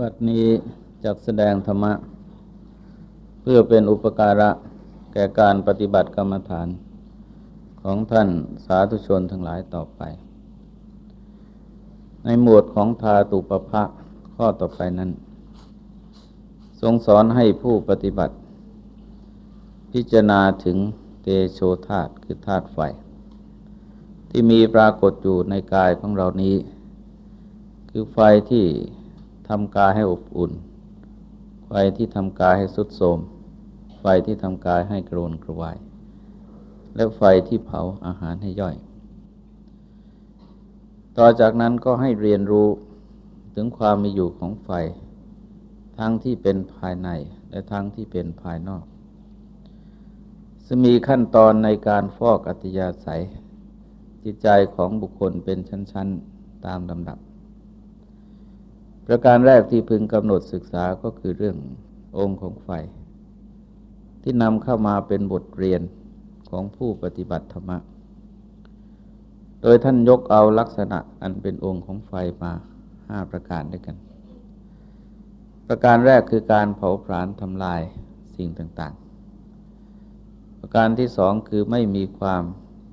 บัดนี้จักแสดงธรรมะ เพื่อเป็นอุปการะแก่การปฏิบัติกรรมฐานของท่านสาธุชนทั้งหลายต่อไป ในหมวดของทาตุปภะข้อต่อไปนั้น ทรงสอนให้ผู้ปฏิบัติ พิจารณาถึงเตโชธาตคือธาตุไฟ ที่มีปรากฏอยู่ในกายของเรานี้ คือไฟที่ ทำกายให้อบอุ่น ไฟที่ทำกายให้สุดโทมไฟที่ทำกายให้กรนกระวาย และไฟที่เผาอาหารให้ย่อย ต่อจากนั้นก็ให้เรียนรู้ถึงความมีอยู่ของไฟ ทั้งที่เป็นภายในและทั้งที่เป็นภายนอกซึ่งมีขั้นตอนในการฟอกอัตยาศัย จิตใจของบุคคลเป็นชั้น ๆ ตามลำดับ ประการแรกที่พึงกำหนดศึกษาก็คือเรื่ององค์ของไฟ ที่นำเข้ามาเป็นบทเรียนของผู้ปฏิบัติธรรมะ โดยท่านยกเอาลักษณะอันเป็นองค์ของไฟมาห้าประการด้วยกัน ประการแรกคือการเผาผลาญทำลายสิ่งต่างๆ ประการที่สองคือไม่มีความ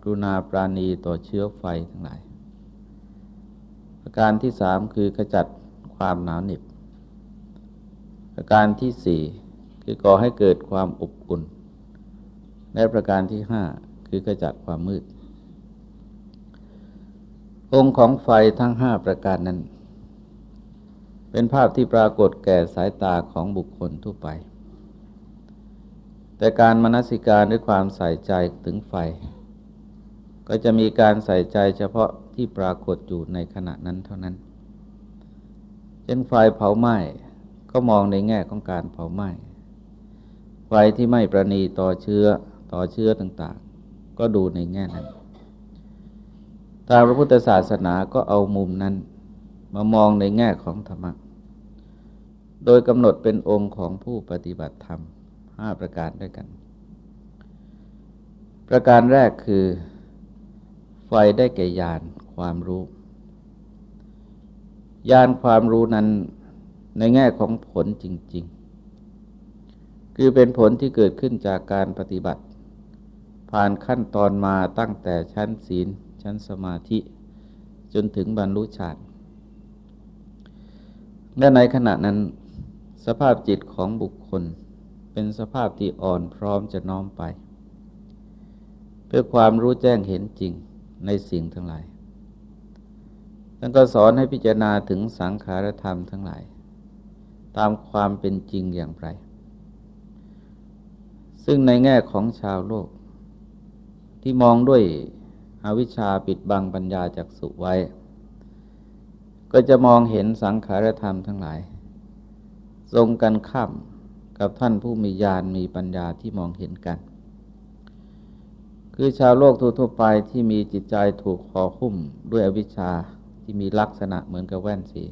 กรุณาปราณีต่อเชื้อไฟทั้งหลาย ประการที่สามคือขจัด ความหนาวเหน็บประการที่สี่คือก่อให้เกิดความอบอุ่น และประการที่ห้าคือกระจัดความมืด องค์ของไฟทั้งห้าประการนั้น เป็นภาพที่ปรากฏแก่สายตาของบุคคลทั่วไป แต่การมนสิการด้วยความใส่ใจถึงไฟ ก็จะมีการใส่ใจเฉพาะที่ปรากฏอยู่ในขณะนั้นเท่านั้น ช่นไฟเผาไหม้ก็มองในแง่ของการเผาไหม้ไฟที่ไม่ประนีต่อเชื้อต่อเชื้อต่างๆ ก็ดูในแง่นั้นตามพระพุทธศาสนาก็เอามุมนั้นมามองในแง่ของธรรมะ โดยกำหนดเป็นองค์ของผู้ปฏิบัติธรรมห้าประการด้วยกัน ประการแรกคือ ไฟได้แก่ญาณความรู้ ญาณความรู้นั้นในแง่ของผลจริง ๆ คือเป็นผลที่เกิดขึ้นจากการปฏิบัติ ผ่านขั้นตอนมาตั้งแต่ชั้นศีล ชั้นสมาธิ จนถึงบรรลุฌานและในขณะนั้น สภาพจิตของบุคคล เป็นสภาพที่อ่อนพร้อมจะน้อมไป เพื่อความรู้แจ้งเห็นจริงในสิ่งทั้งหลาย ท่านก็สอนให้พิจารณาถึงสังขารธรรมทั้งหลาย ตามความเป็นจริงอย่างไร ซึ่งในแง่ของชาวโลก ที่มองด้วยอวิชชาปิดบังปัญญาจากสุไว้ ก็จะมองเห็นสังขารธรรมทั้งหลาย ทรงกันข้ามกับท่านผู้มีญาณมีปัญญาที่มองเห็นกัน คือชาวโลกทั่วไปที่มีจิตใจถูกห่อหุ้มด้วยอวิชชา ที่มีลักษณะเหมือนกับแว่นสี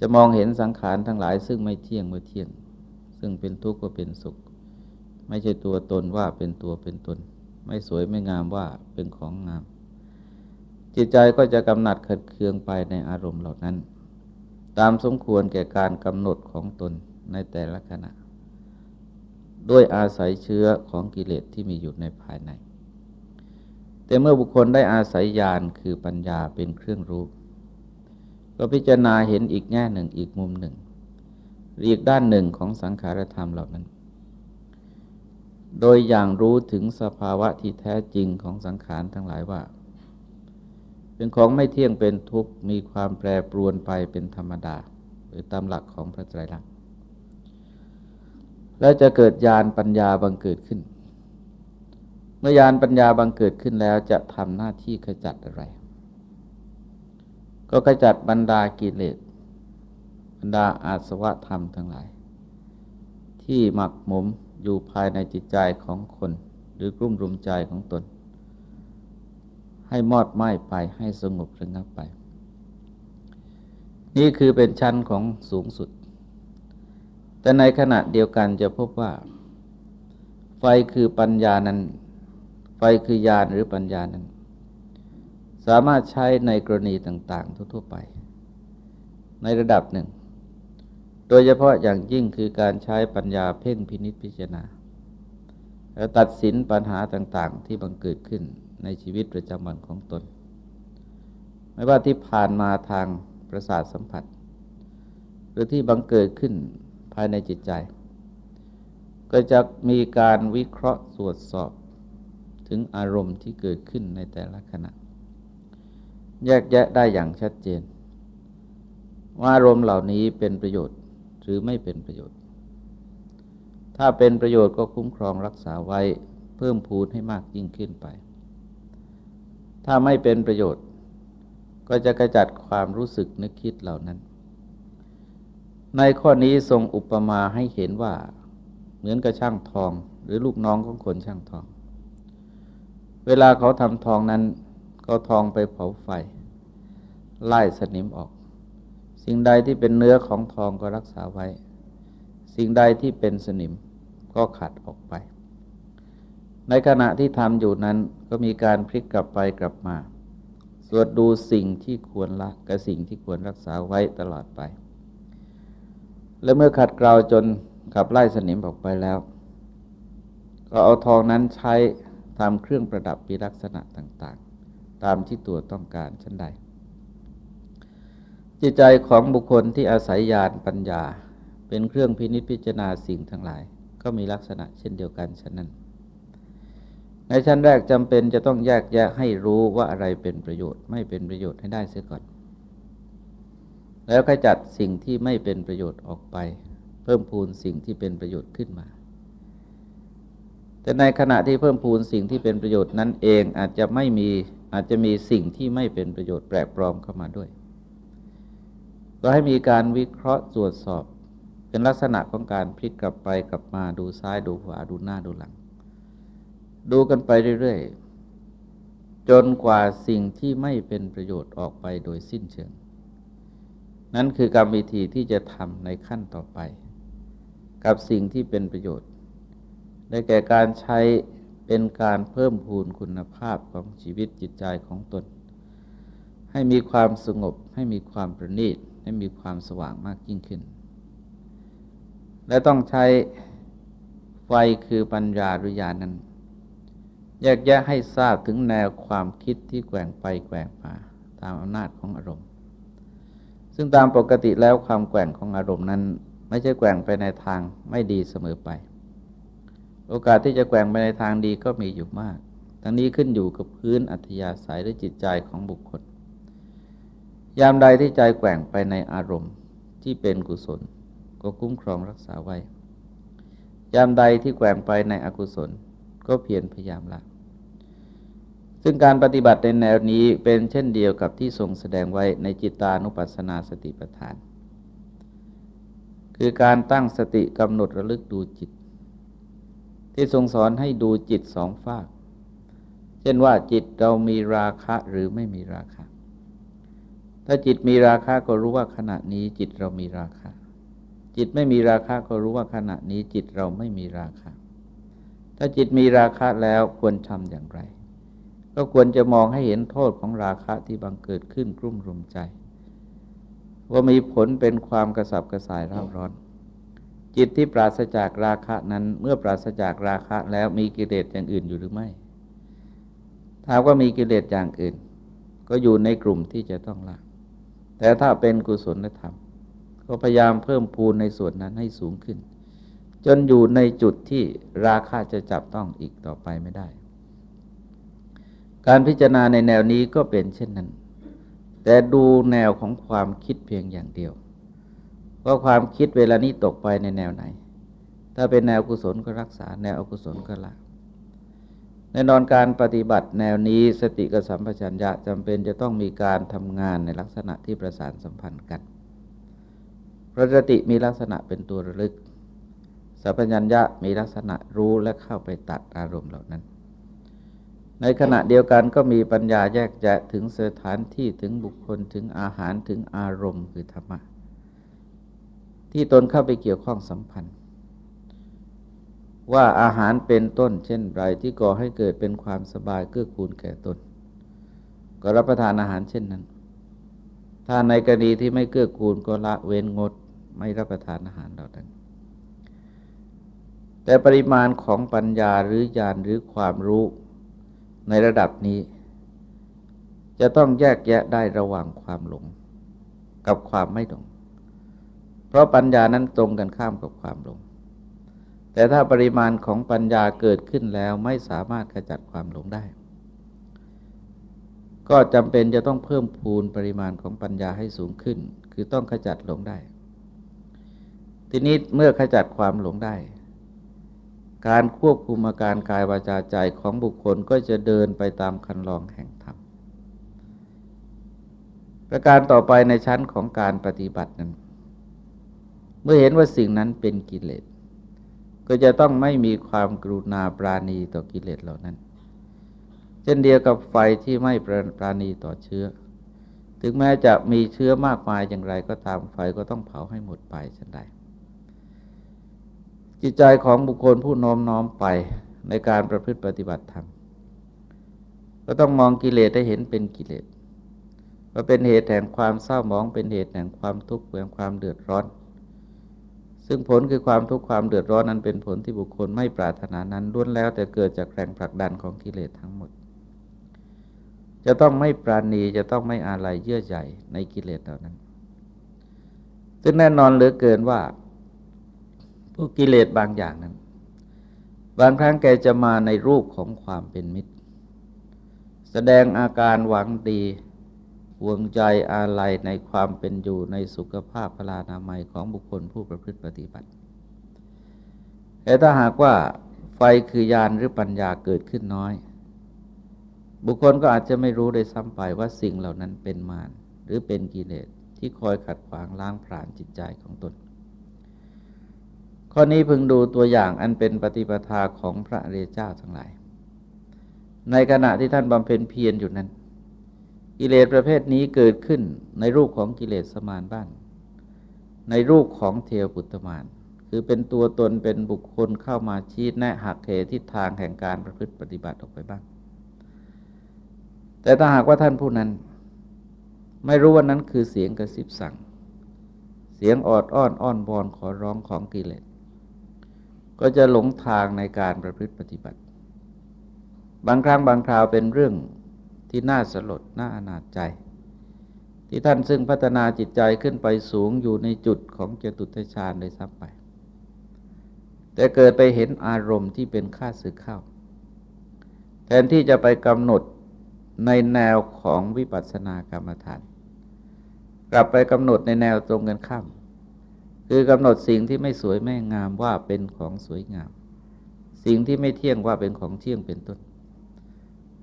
จะมองเห็นสังขารทั้งหลาย ซึ่งไม่เที่ยงเมื่อเที่ยง ซึ่งเป็นทุกข์ก็เป็นสุข ไม่ใช่ตัวตนว่าเป็นตัวเป็นตน ไม่สวยไม่งามว่าเป็นของงาม จิตใจก็จะกำหนัดขัดเคืองไปในอารมณ์เหล่านั้น ตามสมควรแก่การกำหนดของตนในแต่ละขณะ ด้วยอาศัยเชื้อของกิเลสที่มีอยู่ในภายใน แต่เมื่อบุคคลได้อาศัยญาณคือปัญญาเป็นเครื่องรู้ ก็พิจารณาเห็นอีกแง่หนึ่งอีกมุมหนึ่งอีกด้านหนึ่งของสังขารธรรมเหล่านั้น โดยอย่างรู้ถึงสภาวะที่แท้จริงของสังขารทั้งหลายว่า เป็นของไม่เที่ยงเป็นทุกข์มีความแปรปรวนไปเป็นธรรมดา หรือตามหลักของพระไตรลักษณ์และจะเกิดญาณปัญญาบังเกิดขึ้น มื่อยานปัญญาบังเกิดขึ้นแล้วจะทำหน้าที่ขจัดอะไร ก็ขจัดบรรดากิเลสบรรดาอาสวะธรรมทั้งหลาย ที่หมักหมมอยู่ภายในจิตใจของคน หรือกลุ่มรุมใจของตน ให้มอดไหม้ไปให้สงบระงับไป นี่คือเป็นชั้นของสูงสุด แต่ในขณะเดียวกันจะพบว่า ไฟคือปัญญานั้น ไฟคือญาณหรือปัญญานั้น สามารถใช้ในกรณีต่างๆ ทั่วๆไป ในระดับหนึ่ง โดยเฉพาะอย่างยิ่งคือการใช้ปัญญาเพ่งพินิจพิจารณาแล้วตัดสินปัญหาต่างๆ ที่บังเกิดขึ้นในชีวิตประจำวันของตน ไม่ว่าที่ผ่านมาทางประสาทสัมผัส หรือที่บังเกิดขึ้นภายในจิตใจ ก็จะมีการวิเคราะห์ตรวจสอบ ถึงอารมณ์ที่เกิดขึ้นในแต่ละขณะ แยกแยะได้อย่างชัดเจน ว่าอารมณ์เหล่านี้เป็นประโยชน์หรือไม่เป็นประโยชน์ ถ้าเป็นประโยชน์ก็คุ้มครองรักษาไว้เพิ่มพูนให้มากยิ่งขึ้นไป ถ้าไม่เป็นประโยชน์ ก็จะกระจัดความรู้สึกนึกคิดเหล่านั้น ในข้อนี้ทรงอุปมาให้เห็นว่า เหมือนกับช่างทอง หรือลูกน้องของคนช่างทอง เวลาเขาทำทองนั้น ก็ทองไปเผาไฟ ไล่สนิมออก สิ่งใดที่เป็นเนื้อของทองก็รักษาไว้ สิ่งใดที่เป็นสนิมก็ขัดออกไป ในขณะที่ทำอยู่นั้นก็มีการพลิกกลับไปกลับมา สวดดูสิ่งที่ควรละกับสิ่งที่ควรรักษาไว้ตลอดไป และเมื่อขัดเกลาจนขับไล่สนิมออกไปแล้ว ก็เอาทองนั้นใช้ ทำเครื่องประดับปีลักษณะต่างๆ ตามที่ตัวต้องการชั้นใด จิตใจของบุคคลที่อาศัยญาณปัญญา เป็นเครื่องพินิจพิจารณาสิ่งทั้งหลาย ก็มีลักษณะเช่นเดียวกันฉะนั้น ในชั้นแรกจำเป็นจะต้องแยกแยะให้รู้ว่าอะไรเป็นประโยชน์ไม่เป็นประโยชน์ให้ได้เสียก่อน แล้วขจัดสิ่งที่ไม่เป็นประโยชน์ออกไป เพิ่มพูนสิ่งที่เป็นประโยชน์ขึ้นมา แต่ในขณะที่เพิ่มพูนสิ่งที่เป็นประโยชน์นั้นเองอาจจะไม่มีอาจจะมีสิ่งที่ไม่เป็นประโยชน์แปลกปลอมเข้ามาด้วย ก็ให้มีการวิเคราะห์ตรวจสอบ เป็นลักษณะของการพลิกกลับไปกลับมาดูซ้ายดูขวาดูหน้าดูหลัง ดูกันไปเรื่อยๆ จนกว่าสิ่งที่ไม่เป็นประโยชน์ออกไปโดยสิ้นเชิง นั่นคือกรรมวิธีที่จะทำในขั้นต่อไป กับสิ่งที่เป็นประโยชน์ ได้แก่การใช้เป็นการเพิ่มพูนคุณภาพของชีวิตจิตใจของตน ให้มีความสงบ ให้มีความประณีต ให้มีความสว่างมากยิ่งขึ้น และต้องใช้ไฟคือปัญญาหรือญาณนั้น แยกแยะให้ทราบถึงแนวความคิดที่แกว่งไปแกว่งมาตามอำนาจของอารมณ์ ซึ่งตามปกติแล้วความแกว่งของอารมณ์นั้น ไม่ใช่แกว่งไปในทางไม่ดีเสมอไป โอกาสที่จะแกว่งไปในทางดีก็มีอยู่มาก ทั้งนี้ขึ้นอยู่กับพื้นอัธยาศัยหรือจิตใจของบุคคล ยามใดที่ใจแกว่งไปในอารมณ์ที่เป็นกุศล ก็คุ้มครองรักษาไว้ ยามใดที่แกว่งไปในอกุศล ก็เพียรพยายามละ ซึ่งการปฏิบัติในแนวนี้เป็นเช่นเดียวกับที่ทรงแสดงไว้ในจิตานุปัสสนาสติปัฏฐาน คือการตั้งสติกำหนดระลึกดูจิต ที่ทรงสอนให้ดูจิตสองฝาก เช่นว่าจิตเรามีราคะหรือไม่มีราคะ ถ้าจิตมีราคะก็รู้ว่าขณะนี้จิตเรามีราคะ จิตไม่มีราคะก็รู้ว่าขณะนี้จิตเราไม่มีราคะ ถ้าจิตมีราคะแล้วควรทำอย่างไร ก็ควรจะมองให้เห็นโทษของราคะที่บังเกิดขึ้นกลุ่มรุมใจ ว่ามีผลเป็นความกระสับกระส่ายร้าร้อน จิตที่ปราศจากราคะนั้น เมื่อปราศจากราคะแล้วมีกิเลสอย่างอื่นอยู่หรือไม่ ถ้าว่ามีกิเลสอย่างอื่น ก็อยู่ในกลุ่มที่จะต้องละ แต่ถ้าเป็นกุศลธรรม ก็พยายามเพิ่มพูนในส่วนนั้นให้สูงขึ้น จนอยู่ในจุดที่ราคาจะจับต้องอีกต่อไปไม่ได้ การพิจารณาในแนวนี้ก็เป็นเช่นนั้น แต่ดูแนวของความคิดเพียงอย่างเดียว ว่าความคิดเวลานี้ตกไปในแนวไหน ถ้าเป็นแนวกุศลก็รักษา แนวอกุศลก็ละในนอนการปฏิบัติแนวนี้สติกับสัมปชัญญะจำเป็นจะต้องมีการทำงานในลักษณะที่ประสานสัมพันธ์กันพระสติมีลักษณะเป็นตัวระลึก สัมปชัญญะมีลักษณะรู้และเข้าไปตัดอารมณ์เหล่านั้น ในขณะเดียวกันก็มีปัญญาแยกแยะถึงสถานที่ถึงบุคคลถึงอาหารถึงอารมณ์คือธรรมะ ที่ตนเข้าไปเกี่ยวข้องสัมพันธ์ ว่าอาหารเป็นต้น เช่นไรที่ก่อให้เกิดเป็นความสบายเกื้อกูลแก่ตน ก็รับประทานอาหารเช่นนั้น ถ้าในกรณีที่ไม่เกื้อกูลก็ละเว้นงดไม่รับประทานอาหารเหล่านั้นแต่ปริมาณของปัญญาหรือญาณหรือความรู้ในระดับนี้ จะต้องแยกแยะได้ระหว่างความหลง กับความไม่หลง เพราะปัญญานั้นตรงกันข้ามกับความหลง แต่ถ้าปริมาณของปัญญาเกิดขึ้นแล้วไม่สามารถขจัดความหลงได้ ก็จำเป็นจะต้องเพิ่มพูนปริมาณของปัญญาให้สูงขึ้น คือต้องขจัดหลงได้ ทีนี้เมื่อขจัดความหลงได้ การควบคุมอาการกายวาจาใจของบุคคลก็จะเดินไปตามคันลองแห่งธรรมประการต่อไปในชั้นของการปฏิบัตินั้น เมื่อเห็นว่าสิ่งนั้นเป็นกิเลส ก็จะต้องไม่มีความกรุณาปราณีต่อกิเลสเหล่านั้น เช่นเดียวกับไฟที่ไม่ปราณีต่อเชื้อ ถึงแม้จะมีเชื้อมากมายอย่างไรก็ตามไฟก็ต้องเผาให้หมดไปฉันใดจิตใจของบุคคลผู้น้อมน้อมไปในการประพฤติปฏิบัติธรรมก็ต้องมองกิเลสได้เห็นเป็นกิเลสว่าเป็นเหตุแห่งความเศร้าหมองเป็นเหตุแห่งความทุกข์แห่งความเดือดร้อน ซึ่งผลคือความทุกข์ความเดือดร้อนนั้นเป็นผลที่บุคคลไม่ปรารถนานั้นล้วนแล้วแต่เกิดจากแรงผลักดันของกิเลสทั้งหมด จะต้องไม่ปราณีจะต้องไม่อาลัยเยื่อใยในกิเลสเหล่านั้น ซึ่งแน่นอนเหลือเกินว่าพวกกิเลสบางอย่างนั้น บางครั้งแกจะมาในรูปของความเป็นมิตร แสดงอาการหวังดี ห่วงใจอาลัยในความเป็นอยู่ในสุขภาพพลานามัยของบุคคลผู้ประพฤติปฏิบัติ แต่ถ้าหากว่าไฟคือยานหรือปัญญาเกิดขึ้นน้อย บุคคลก็อาจจะไม่รู้ได้ซ้ำไปว่าสิ่งเหล่านั้นเป็นมารหรือเป็นกิเลสที่คอยขัดขวางล้างผลาญจิตใจของตน ข้อนี้พึงดูตัวอย่างอันเป็นปฏิปทาของพระเรเจ้าทั้งหลาย ในขณะที่ท่านบำเพ็ญเพียรอยู่นั้น กิเลสประเภทนี้เกิดขึ้นในรูปของกิเลสสมานบ้าน ในรูปของเทวปุตตมาน คือเป็นตัวตนเป็นบุคคลเข้ามาชี้แนะหักเหทิศทางแห่งการประพฤติปฏิบัติออกไปบ้าง แต่ถ้าหากว่าท่านผู้นั้น ไม่รู้ว่านั้นคือเสียงกระซิบสั่ง เสียงออดอ้อนอ้อนบอนขอร้องของกิเลส ก็จะหลงทางในการประพฤติปฏิบัติ บางครั้งบางคราวเป็นเรื่อง ที่น่าสลดน่าอนาจใจ ที่ท่านซึ่งพัฒนาจิตใจขึ้นไปสูงอยู่ในจุดของเจตุตฌานเลยซ้ำไป แต่เกิดไปเห็นอารมณ์ที่เป็นค่าสึกเข้า แทนที่จะไปกำหนดในแนวของวิปัสสนากรรมฐาน กลับไปกำหนดในแนวตรงกันข้าม คือกำหนดสิ่งที่ไม่สวยไม่งามว่าเป็นของสวยงาม สิ่งที่ไม่เที่ยงว่าเป็นของเที่ยงเป็นต้น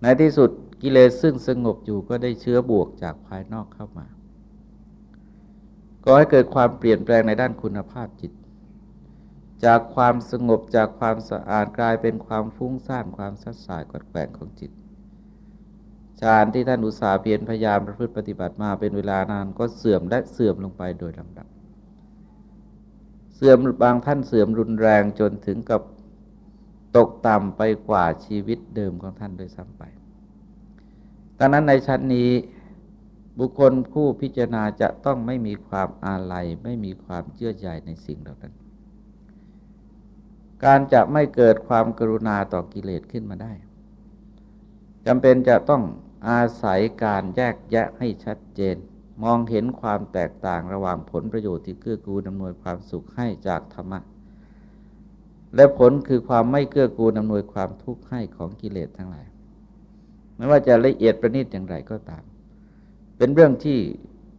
ในที่สุด กิเลสซึ่งสงบอยู่ก็ได้เชื้อบวกจากภายนอกเข้ามาก็ให้เกิดความเปลี่ยนแปลงในด้านคุณภาพจิต จากความสงบจากความสะอาดกลายเป็นความฟุ้งซ่านความสัดสายกดแกงของจิตฌานที่ท่านอุตสาห์เพียรพยายามประพฤติปฏิบัติมาเป็นเวลานานก็เสื่อมและเสื่อมลงไปโดยลำดับ เสื่อมบางท่านเสื่อมรุนแรงจนถึงกับตกต่ำไปกว่าชีวิตเดิมของท่านโดยซ้ำไป ดังนั้นในชั้นนี้บุคคลผู้พิจารณาจะต้องไม่มีความอาลัย ไม่มีความเชื่อใจในสิ่งเหล่านั้น การจะไม่เกิดความกรุณาต่อกิเลสขึ้นมาได้จำเป็นจะต้องอาศัยการแยกแยะให้ชัดเจน มองเห็นความแตกต่างระหว่างผลประโยชน์ที่เกื้อกูลอำนวยความสุขให้จากธรรมะ และผลคือความไม่เกื้อกูลอำนวยความทุกข์ให้ของกิเลสทั้งหลาย ไม่ว่าจะละเอียดประณีตอย่างไรก็ตาม เป็นเรื่องที่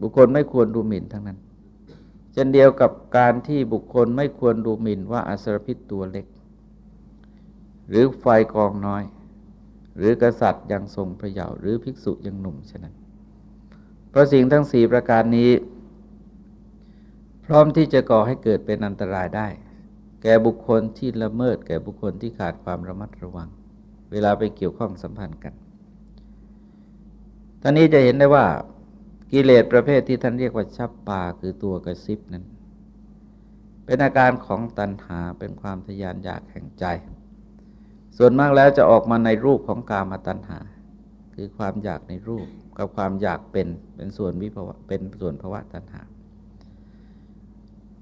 บุคคลไม่ควรดูหมิ่นทั้งนั้น เช่นเดียวกับการที่บุคคลไม่ควรดูหมิ่นว่าอสรพิษตัวเล็ก หรือไฟกองน้อย หรือกษัตริย์ยังทรงพระเยาว์หรือภิกษุยังหนุ่มฉะนั้น เพราะสิ่งทั้งสี่ประการนี้ พร้อมที่จะก่อให้เกิดเป็นอันตรายได้ แก่บุคคลที่ละเมิด แก่บุคคลที่ขาดความระมัดระวัง เวลาไปเกี่ยวข้องสัมพันธ์กัน ท่านนี้จะเห็นได้ว่ากิเลสประเภทที่ท่านเรียกว่าชับปาคือตัวกระซิบนั้น เป็นอาการของตัณหาเป็นความทยานอยากแห่งใจ ส่วนมากแล้วจะออกมาในรูปของกามตัณหา คือความอยากในรูปกับความอยากเป็นเป็นส่วนวิภวะเป็นส่วนภวะตัณหา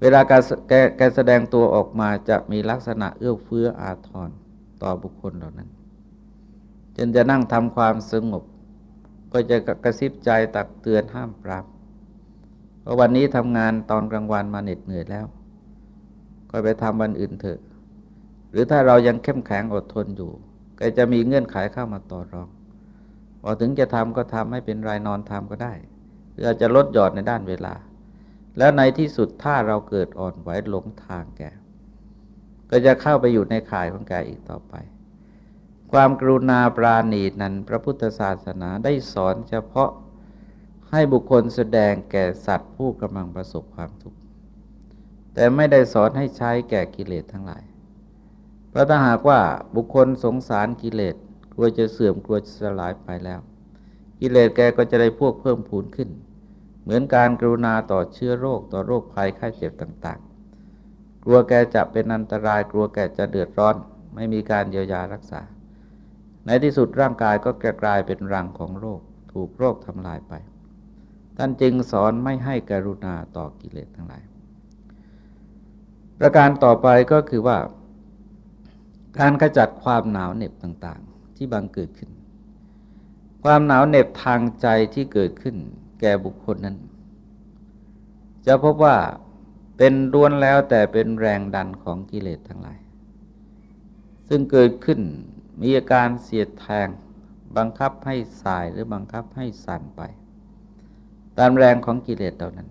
เวลาการแกแกแสดงตัวออกมาจะมีลักษณะเอื้อเฟื้ออาทรต่อบุคคลเหล่านั้นจนจะนั่งทำความสงบ ก็จะกระซิบใจตักเตือนห้ามปรามเพราะวันนี้ทำงานตอนกลางวันมาเหน็ดเหนื่อยแล้ว ก็ไปทำวันอื่นเถอะ หรือถ้าเรายังเข้มแข็งอดทนอยู่ ก็จะมีเงื่อนไขเข้ามาต่อรองพอถึงจะทำก็ทำไม่เป็นไรนอนทำก็ได้หรืออาจจะลดหยอดในด้านเวลา แล้วในที่สุดถ้าเราเกิดอ่อนไหวหลงทางแกก็จะเข้าไปอยู่ในข่ายของแกอีกต่อไป ความกรุณาปราณีนั้นพระพุทธศาสนาได้สอนเฉพาะให้บุคคลแสดงแก่สัตว์ผู้กำลังประสบความทุกข์แต่ไม่ได้สอนให้ใช้แก่กิเลสทั้งหลาย เพราะถ้าหากว่าบุคคลสงสารกิเลสกลัวจะเสื่อมกลัวจะสลายไปแล้ว กิเลสแกก็จะได้พวกเพิ่มพูนขึ้น เหมือนการกรุณาต่อเชื้อโรคต่อโรคภัยไข้เจ็บต่าง ๆ กลัวแกจะเป็นอันตรายกลัวแกจะเดือดร้อน ไม่มีการเยียวยารักษา ในที่สุดร่างกายก็กลายเป็นรังของโรค ถูกโรคทำลายไป ท่านจึงสอนไม่ให้กรุณาต่อกิเลสทั้งหลาย ประการต่อไปก็คือว่า การขจัดความหนาวเหน็บต่างๆ ที่บังเกิดขึ้น ความหนาวเหน็บทางใจที่เกิดขึ้น แก่บุคคลนั้น จะพบว่าเป็นด้วนแล้วแต่เป็นแรงดันของกิเลสทั้งหลาย ซึ่งเกิดขึ้น มีอาการเสียดแทง บังคับให้สายหรือบังคับให้สั่นไป ตามแรงของกิเลสเหล่านั้น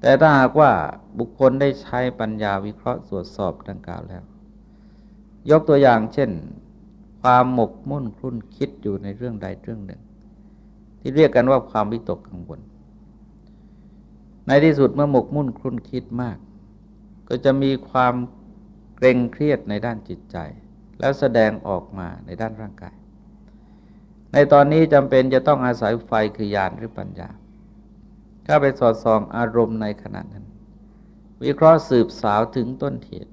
แต่ถ้าหากว่าบุคคลได้ใช้ปัญญาวิเคราะห์ตรวจสอบดังกล่าวแล้ว ยกตัวอย่างเช่น ความหมกมุ่นคลุ่นคิดอยู่ในเรื่องใดเรื่องหนึ่ง ที่เรียกกันว่าความวิตกกังวลในที่สุดเมื่อหมกมุ่นคลุ่นคิดมาก ก็จะมีความเกรงเครียดในด้านจิตใจ แล้วแสดงออกมาในด้านร่างกาย ในตอนนี้จำเป็นจะต้องอาศัยไฟคือยานหรือปัญญาเข้าไปสอดส่องอารมณ์ในขณะนั้น วิเคราะห์สืบสาวถึงต้นเหตุ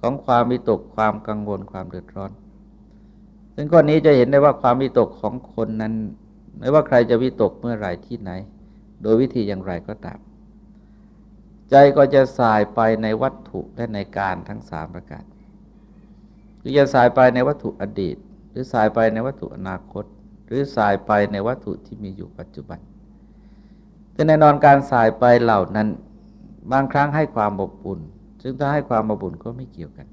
ของความวิตกความกังวลความเดือดร้อน ซึ่งข้อนี้จะเห็นได้ว่าความวิตกของคนนั้น ไม่ว่าใครจะวิตกเมื่อไรที่ไหน โดยวิธีอย่างไรก็ตาม ใจก็จะสายไปในวัตถุและในการทั้งสามประการ รือจะสายไปในวัตถุอดีต หรือสายไปในวัตถุอนาคต หรือสายไปในวัตถุที่มีอยู่ปัจจุบัน แต่แน่นอนการสายไปเหล่านั้น บางครั้งให้ความอบอุ่น ซึ่งถ้าให้ความอบอุ่นก็ไม่เกี่ยวกัน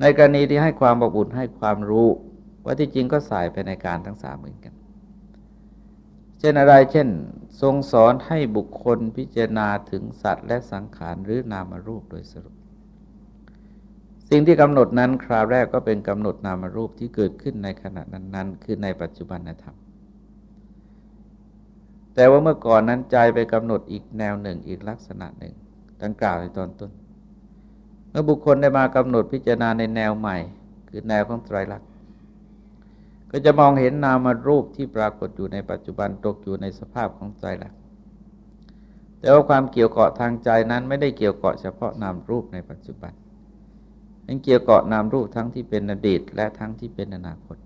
ในกรณีที่ให้ความอบอุ่นให้ความรู้ว่าที่จริงก็สายไปในการทั้งสามเหมือนกัน เช่นอะไรเช่น ทรงสอนให้บุคคลพิจารณาถึงสัตว์และสังขารหรือนามรูปโดยสรุป สิ่งที่กำหนดนั้นคราวแรกก็เป็นกำหนดนามรูปที่เกิดขึ้นในขณะนั้นๆ คือในปัจจุบันธรรม แต่ว่าเมื่อก่อนนั้นใจไปกำหนดอีกแนวหนึ่งอีกลักษณะหนึ่งดังกล่าวในตอนต้น เมื่อบุคคลได้มากำหนดพิจารณาในแนวใหม่ คือแนวของไตรลักษณ์ก็จะมองเห็นนามรูปที่ปรากฏอยู่ในปัจจุบันตกอยู่ในสภาพของไตรลักษณ์แต่ว่าความเกี่ยวเกาะทางใจนั้นไม่ได้เกี่ยวเกาะเฉพาะนามรูปในปัจจุบัน ยังเกี่ยวเกาะนามรูปทั้งที่เป็นอดีต และทั้งที่เป็นอนาคต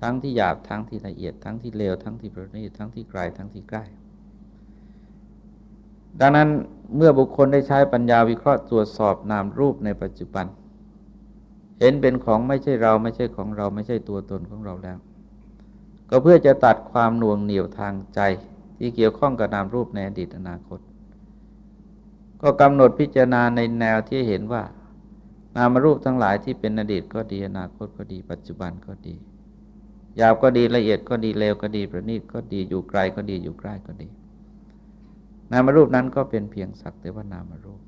ทั้งที่หยาบทั้งที่ละเอียดทั้งที่เลวทั้งที่ประณีตทั้งที่ไกลทั้งที่ใกล้ ดังนั้นเมื่อบุคคลได้ใช้ปัญญาวิเคราะห์ตรวจสอบนามรูปในปัจจุบัน เห็นเป็นของไม่ใช่เราไม่ใช่ของเราไม่ใช่ตัวตนของเราแล้ว ก็เพื่อจะตัดความหน่วงเหนียวทางใจที่เกี่ยวข้องกับนามรูปในอดีตอนาคต ก็กำหนดพิจารณาในแนวที่เห็นว่า นามรูปทั้งหลายที่เป็นอดีตก็ดีอนาคตก็ดี ปัจจุบันก็ดีหยาบก็ดีละเอียดก็ดีเลวก็ดีประณีตก็ดีอยู่ไกลก็ดีอยู่ใกล้ก็ดี นามรูปนั้นก็เป็นเพียงสักแต่ว่านามรูป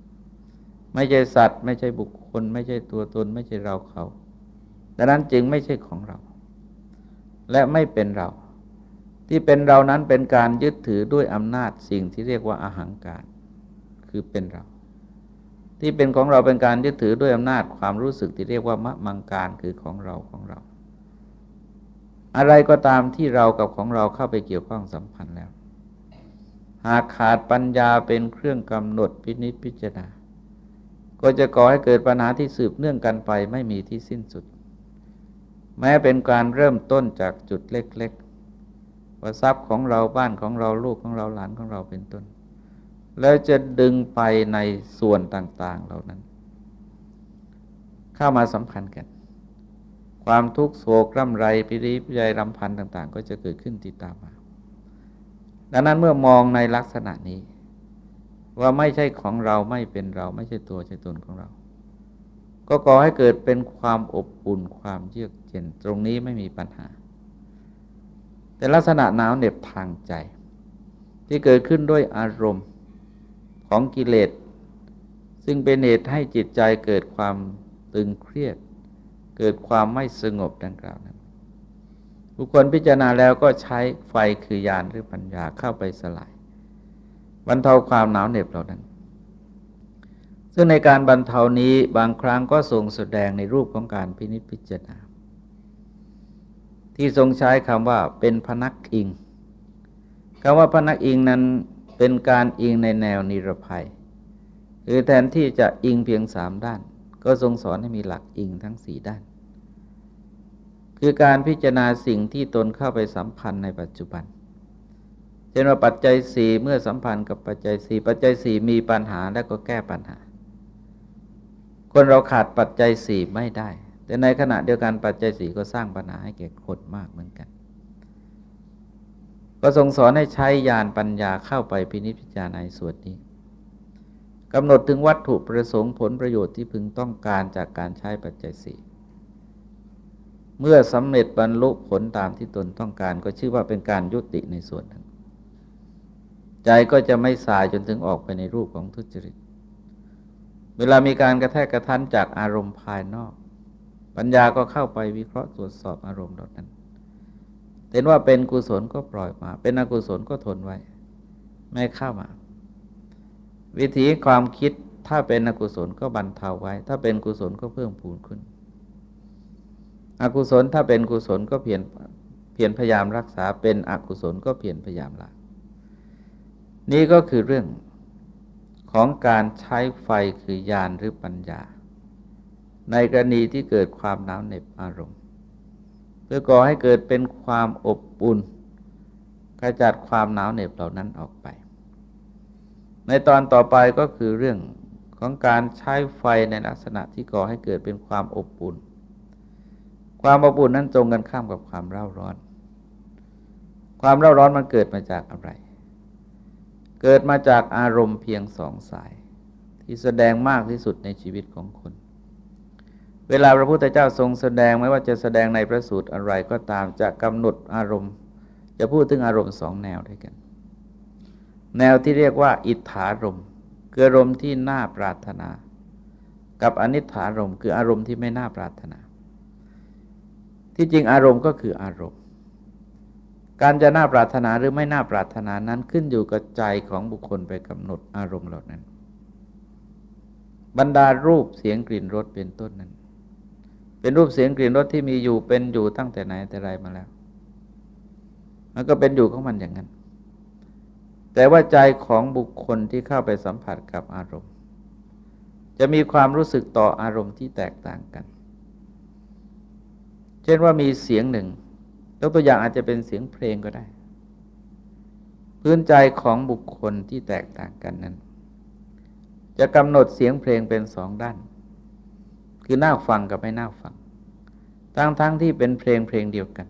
ไม่ใช่สัตว์ ไม่ใช่บุคคล ไม่ใช่ตัวตน ไม่ใช่เราเขาดังนั้นจึงไม่ใช่ของเรา และไม่เป็นเรา ที่เป็นเรานั้นเป็นการยึดถือด้วยอำนาจสิ่งที่เรียกว่าอาหังการ คือเป็นเรา ที่เป็นของเราเป็นการยึดถือด้วยอำนาจความรู้สึกที่เรียกว่ามะมังการคือของเราของเรา อะไรก็ตามที่เรากับของเราเข้าไปเกี่ยวข้องสัมพันธ์แล้ว หากขาดปัญญาเป็นเครื่องกำหนดพินิจพิจารณา ก็จะก่อให้เกิดปัญหาที่สืบเนื่องกันไปไม่มีที่สิ้นสุด แม้เป็นการเริ่มต้นจากจุดเล็กๆว่าทรัพย์ของเราบ้านของเราลูกของเราหลานของเราเป็นต้น แล้วจะดึงไปในส่วนต่าง ๆ เหล่านั้น เข้ามาสัมพันธ์กัน ความทุกข์โศกร่ำไรปิริปิยรำพันต่าง ๆ ก็จะเกิดขึ้นติดตามมา ดังนั้นเมื่อมองในลักษณะนี้ ว่าไม่ใช่ของเราไม่เป็นเราไม่ใช่ตัวใช่ตนของเรา ก็ก่อให้เกิดเป็นความอบอุ่นความเยือกเย็นตรงนี้ไม่มีปัญหา แต่ลักษณะหนาวเหน็บทางใจ ที่เกิดขึ้นด้วยอารมณ์ ของกิเลส ซึ่งเป็นเหตุให้จิตใจเกิดความตึงเครียด เกิดความไม่สงบดังกล่าวนั้นบุคคลพิจารณาแล้วก็ใช้ไฟคือยานหรือปัญญาเข้าไปสลายบรรเทาความหนาวเหน็บเหล่านั้น ซึ่งในการบรรเทานี้บางครั้งก็ทรงแสดงในรูปของการพินิจพิจารณา ที่ทรงใช้คำว่าเป็นพนักอิงคำว่าพนักอิงนั้น เป็นการอิงในแนวนิรภัย คือแทนที่จะอิงเพียงสามด้าน ก็ทรงสอนให้มีหลักอิงทั้งสี่ด้าน คือการพิจารณาสิ่งที่ตนเข้าไปสัมพันธ์ในปัจจุบันเช่นว่าปัจจัยสี่เมื่อสัมพันธ์กับปัจจัยสี่ปัจจัยสี่มีปัญหาแล้วก็แก้ปัญหา คนเราขาดปัจจัยสี่ไม่ได้ แต่ในขณะเดียวกันปัจจัยสี่ก็สร้างปัญหาให้แก่คนมากเหมือนกัน ก็ทรงสอนให้ใช้ญาณปัญญาเข้าไปพินิจพิจารณาในส่วนนี้กำหนดถึงวัตถุประสงค์ผลประโยชน์ที่พึงต้องการจากการใช้ปัจจัยสี่เมื่อสำเร็จบรรลุผลตามที่ตนต้องการ ก็ชื่อว่าเป็นการยุติในส่วนนั้น ใจก็จะไม่สายจนถึงออกไปในรูปของทุจริต เวลามีการกระแทกกระทันจากอารมณ์ภายนอก ปัญญาก็เข้าไปวิเคราะห์ตรวจสอบอารมณ์เหล่านั้น เห็นว่าเป็นกุศลก็ปล่อยมา เป็นอกุศลก็ทนไว้ ไม่เข้ามา วิธีความคิดถ้าเป็นอกุศลก็บรรเทาไว้ ถ้าเป็นกุศลก็เพิ่มพูนขึ้น อกุศลถ้าเป็นกุศลก็เพียรเพียรพยายามรักษาเป็นอกุศลก็เพียรพยายามละนี่ก็คือเรื่องของการใช้ไฟคือยานหรือปัญญา ในกรณีที่เกิดความหนาวเหน็บอารมณ์ พื่อก่อให้เกิดเป็นความอบอุ่นกระจัดความหนาวเหน็บเหล่านั้นออกไป ในตอนต่อไปก็คือเรื่องของการใช้ไฟในลักษณะที่ก่อให้เกิดเป็นความอบอุ่น ความอบอุ่นนั้นตรงกันข้ามกับความเร่าร้อน ความเร่าร้อนมันเกิดมาจากอะไร เกิดมาจากอารมณ์เพียงสองสาย ที่แสดงมากที่สุดในชีวิตของคน เวลาพระพุทธเจ้าทรงแสดงไม่ว่าจะแสดงในพระสูตรอะไรก็ตามจะกำหนดอารมณ์ จะพูดถึงอารมณ์สองแนวด้วยกัน แนวที่เรียกว่า อิทธารมคืออารมณ์ที่น่าปรารถนา กับอนิถารมคืออารมณ์ที่ไม่น่าปรารถนา ที่จริงอารมณ์ก็คืออารมณ์ การจะน่าปรารถนาหรือไม่น่าปรารถนานั้นขึ้นอยู่กับใจของบุคคลไปกำหนดอารมณ์เหล่านั้น บรรดารูปเสียงกลิ่นรสเป็นต้นนั้น เป็นรูปเสียงกลิ่นรสที่มีอยู่เป็นอยู่ตั้งแต่ไหนแต่ไรมาแล้ว มันก็เป็นอยู่ของมันอย่างนั้น แต่ว่าใจของบุคคลที่เข้าไปสัมผัสกับอารมณ์ จะมีความรู้สึกต่ออารมณ์ที่แตกต่างกัน เช่นว่ามีเสียงหนึ่งยกตัวอย่างอาจจะเป็นเสียงเพลงก็ได้ พื้นใจของบุคคลที่แตกต่างกันนั้น จะกำหนดเสียงเพลงเป็นสองด้าน คือน่าฟังกับไม่น่าฟัง ทั้งทั้งที่เป็นเพลงเพลงเดียวกัน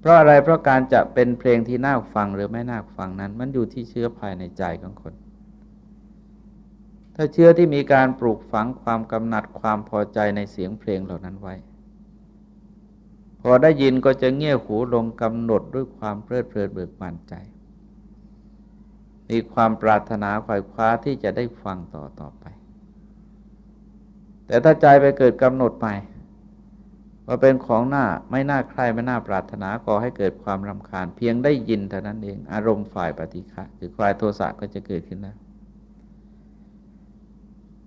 เพราะอะไรเพราะการจะเป็นเพลงที่น่าฟังหรือไม่น่าฟังนั้น มันอยู่ที่เชื้อภายในใจของคน ถ้าเชื้อที่มีการปลูกฝังความกำหนัดความพอใจในเสียงเพลงเหล่านั้นไว้ พอได้ยินก็จะเงี่ยหูลงกำหนดด้วยความเพลิดเพลินเบิกบานใจมีความปรารถนาขวายคว้าที่จะได้ฟังต่อต่อไป แต่ถ้าใจไปเกิดกำหนดใหม่ว่าเป็นของหน้าไม่น่าใครไม่น่าปรารถนาก่อให้เกิดความรำคาญ เพียงได้ยินเท่านั้นเอง อารมณ์ฝ่ายปฏิฆะคือฝ่ายโทสะก็จะเกิดขึ้นแล้ว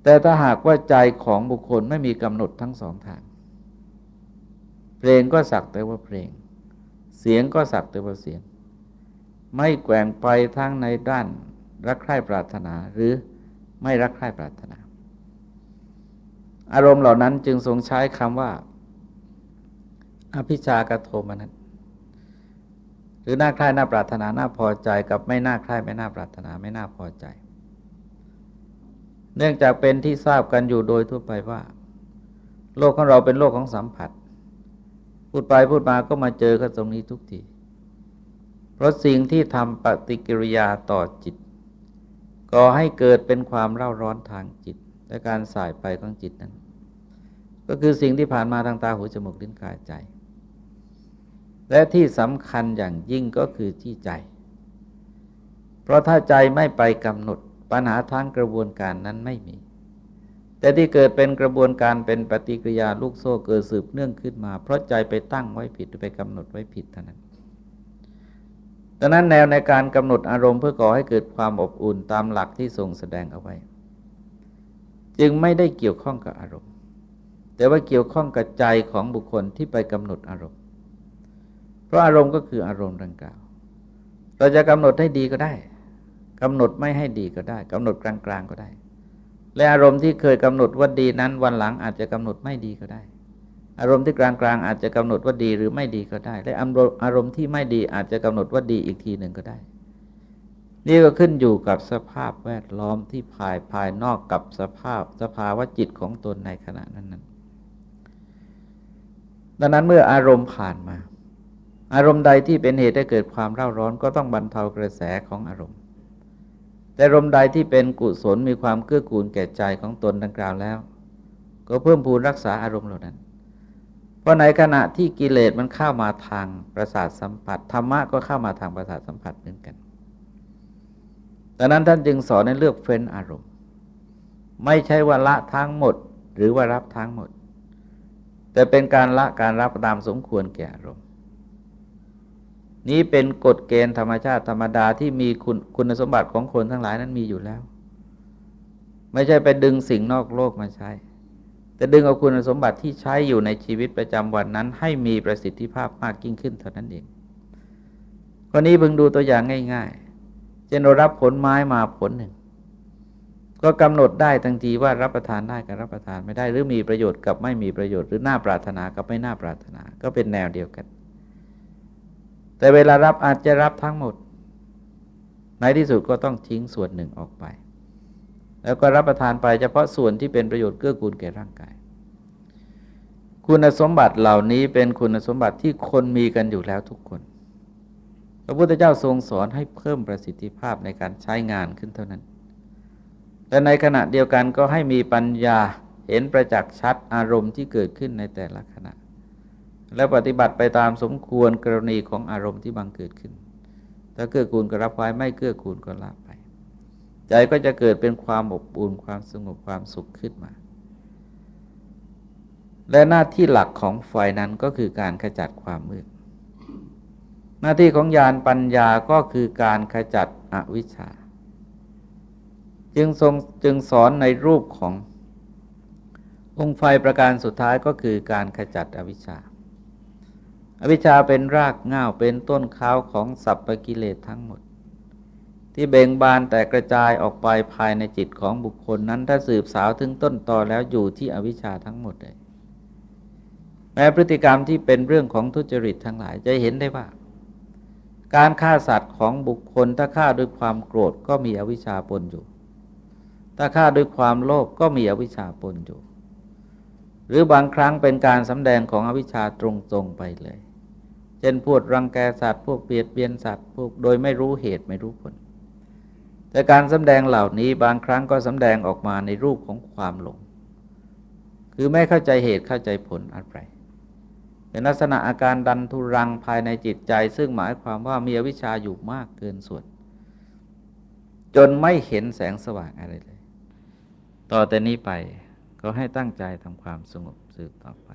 แต่ถ้าหากว่าใจของบุคคลไม่มีกำหนดทั้งสองทาง เพลงก็สักแต่ว่าเพลง เสียงก็สักแต่ว่าเสียง ไม่แกว่งไปทั้งในด้านรักใคร่ปรารถนาหรือไม่รักใคร่ปรารถนา อารมณ์เหล่านั้นจึงทรงใช้คำว่า อภิชากโทมนั้นหรือน่าใคร่น่าปรารถนาน่าพอใจกับไม่น่าใคร่ไม่น่าปรารถนาไม่น่าพอใจ เนื่องจากเป็นที่ทราบกันอยู่โดยทั่วไปว่า โลกของเราเป็นโลกของสัมผัส พูดไปพูดมาก็มาเจอกันตรงนี้ทุกทีเพราะสิ่งที่ทำปฏิกิริยาต่อจิตก่อให้เกิดเป็นความเร่าร้อนทางจิต และการสายไปของจิตนั้น ก็คือสิ่งที่ผ่านมาทางตาหูจมูกลิ้นกายใจ และที่สำคัญอย่างยิ่งก็คือที่ใจ เพราะถ้าใจไม่ไปกำหนดปัญหาทางกระบวนการนั้นไม่มี แต่ที่เกิดเป็นกระบวนการเป็นปฏิกิริยาลูกโซ่เกิดสืบเนื่องขึ้นมา เพราะใจไปตั้งไว้ผิดไปกำหนดไว้ผิดเท่านั้นดังนั้นแนวในการกำหนดอารมณ์เพื่อก่อให้เกิดความอบอุ่นตามหลักที่ทรงแสดงเอาไว้ จึงไม่ได้เกี่ยวข้องกับอารมณ์ แต่ว่าเกี่ยวข้องกับใจของบุคคลที่ไปกำหนดอารมณ์ เพราะอารมณ์ก็คืออารมณ์ดังกล่าว เราจะกำหนดให้ดีก็ได้กำหนดไม่ให้ดีก็ได้กำหนดกลางๆก็ได้ และอารมณ์ที่เคยกำหนดว่าดีนั้นวันหลังอาจจะกำหนดไม่ดีก็ได้ อารมณ์ที่กลางๆอาจจะกำหนดว่าดีหรือไม่ดีก็ได้ และอารมณ์ที่ไม่ดีอาจจะกำหนดว่าดีอีกทีหนึ่งก็ได้ นี่ก็ขึ้นอยู่กับสภาพแวดล้อมที่ภายภายนอกกับสภาพสภาวะจิตของตนในขณะนั้นนั้นดังนั้นเมื่ออารมณ์ผ่านมา อารมณ์ใดที่เป็นเหตุให้เกิดความเร่าร้อนก็ต้องบรรเทากระแสของอารมณ์ แต่อารมณ์ใดที่เป็นกุศลมีความเกื้อกูลแก่ใจของตนดังกล่าวแล้ว ก็เพิ่มพูนรักษาอารมณ์เหล่านั้น เพราะในขณะที่กิเลสมันเข้ามาทางประสาทสัมผัสธรรมะก็เข้ามาทางประสาทสัมผัสเหมือนกัน ดังนั้นท่านจึงสอนให้เลือกเฟ้นอารมณ์ ไม่ใช่ว่าละทั้งหมด หรือว่ารับทั้งหมด แต่เป็นการละการรับตามสมควรแก่อารมณ์ นี้เป็นกฎเกณฑ์ธรรมชาติธรรมดาที่มีคุณคุณสมบัติของคนทั้งหลายนั้นมีอยู่แล้ว ไม่ใช่ไปดึงสิ่งนอกโลกมาใช้ แต่ดึงเอาคุณสมบัติที่ใช้อยู่ในชีวิตประจำวันนั้น ให้มีประสิทธิภาพมากยิ่งขึ้นเท่านั้นเองคนนี้เพิ่งดูตัวอย่างง่าย ๆ เช่นเรารับผลไม้มาผลหนึ่ง ก็กำหนดได้ทันทีว่ารับประทานได้กับรับประทานไม่ได้ หรือมีประโยชน์กับไม่มีประโยชน์หรือน่าปรารถนากับไม่น่าปรารถนา ก็เป็นแนวเดียวกัน แต่เวลารับอาจจะรับทั้งหมด ในที่สุดก็ต้องทิ้งส่วนหนึ่งออกไป แล้วก็รับประทานไปเฉพาะส่วนที่เป็นประโยชน์เกื้อกูลแก่ร่างกายคุณสมบัติเหล่านี้เป็นคุณสมบัติที่คนมีกันอยู่แล้วทุกคน ระพุทธเจ้าทรงสอนให้เพิ่มประสิทธิภาพในการใช้งานขึ้นเท่านั้น แต่ในขณะเดียวกันก็ให้มีปัญญาเห็นประจักษ์ชัดอารมณ์ที่เกิดขึ้นในแต่ละขณะ และปฏิบัติไปตามสมควรกรณีของอารมณ์ที่บังเกิดขึ้น ถ้าเกื้อกูลก็รับไว้ไม่เกื้อกูลก็ละไป ใจก็จะเกิดเป็นความอบอุ่นความสงบความสุขขึ้นมา และหน้าที่หลักของไฟนั้นก็คือการขจัดความมืด หน้าที่ของญาณปัญญาก็คือการขจัดอวิชชา จึงทรงจึงสอนในรูปขององค์ไฟประการสุดท้ายก็คือการขจัดอวิชชา อวิชชาเป็นรากง่าวเป็นต้นข้าวของสัพพกิเลสทั้งหมด ที่เบ่งบานแต่กระจายออกไปภายในจิตของบุคคลนั้นถ้าสืบสาวถึงต้นตอแล้วอยู่ที่อวิชชาทั้งหมดเลยแม้พฤติกรรมที่เป็นเรื่องของทุจริตทั้งหลายจะเห็นได้ว่า การฆ่าสัตว์ของบุคคล ถ้าฆ่าด้วยความโกรธก็มีอวิชชาปนอยู่ ถ้าฆ่าด้วยความโลภกก็มีอวิชชาปนอยู่ หรือบางครั้งเป็นการสำแดงของอวิชชาตรงๆไปเลย เช่นพูดรังแกสัตว์พวกเบียดเบียนสัตว์พวกโดยไม่รู้เหตุไม่รู้ผล แต่การสำแดงเหล่านี้บางครั้งก็สำแดงออกมาในรูปของความหลง คือไม่เข้าใจเหตุเข้าใจผลอะไร เป็นลักษณะอาการดันทุรังภายในจิตใจ ซึ่งหมายความว่ามีอวิชชาอยู่มากเกินส่วน จนไม่เห็นแสงสว่างอะไรเลย ต่อแต่นี้ไปก็ให้ตั้งใจทำความสงบสืบต่อไป